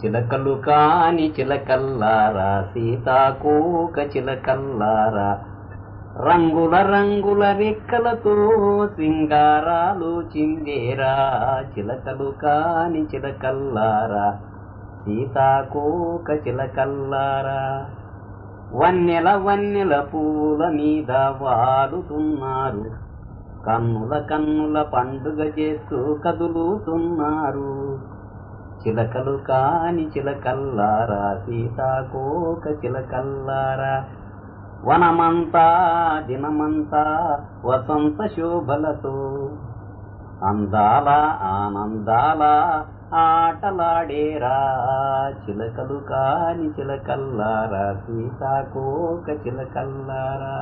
చిలకలు కాని చిలకల్లారా సీతాకోక చిలకల్లారా రంగుల రంగుల రెక్కలతో సింగారాలు చిందేరా చిలకలు కాని చిలకల్లారా సీతాకోక చిలకల్లారా. వన్నెల వన్నెల పూల మీద వాడుతున్నారు కన్నుల కన్నుల పండుగ చేస్తూ కదులుతున్నారు. చిలకలు కాని చిలకల్లారా సీతాకోక చిలకల్లారా వనమంతా దినమంతా వసంత శోభలతో అందాల ఆనందాల ఆటలాడేరా చిలకలు కాని చిలకల్లారా సీతాకోక చిలకల్లారా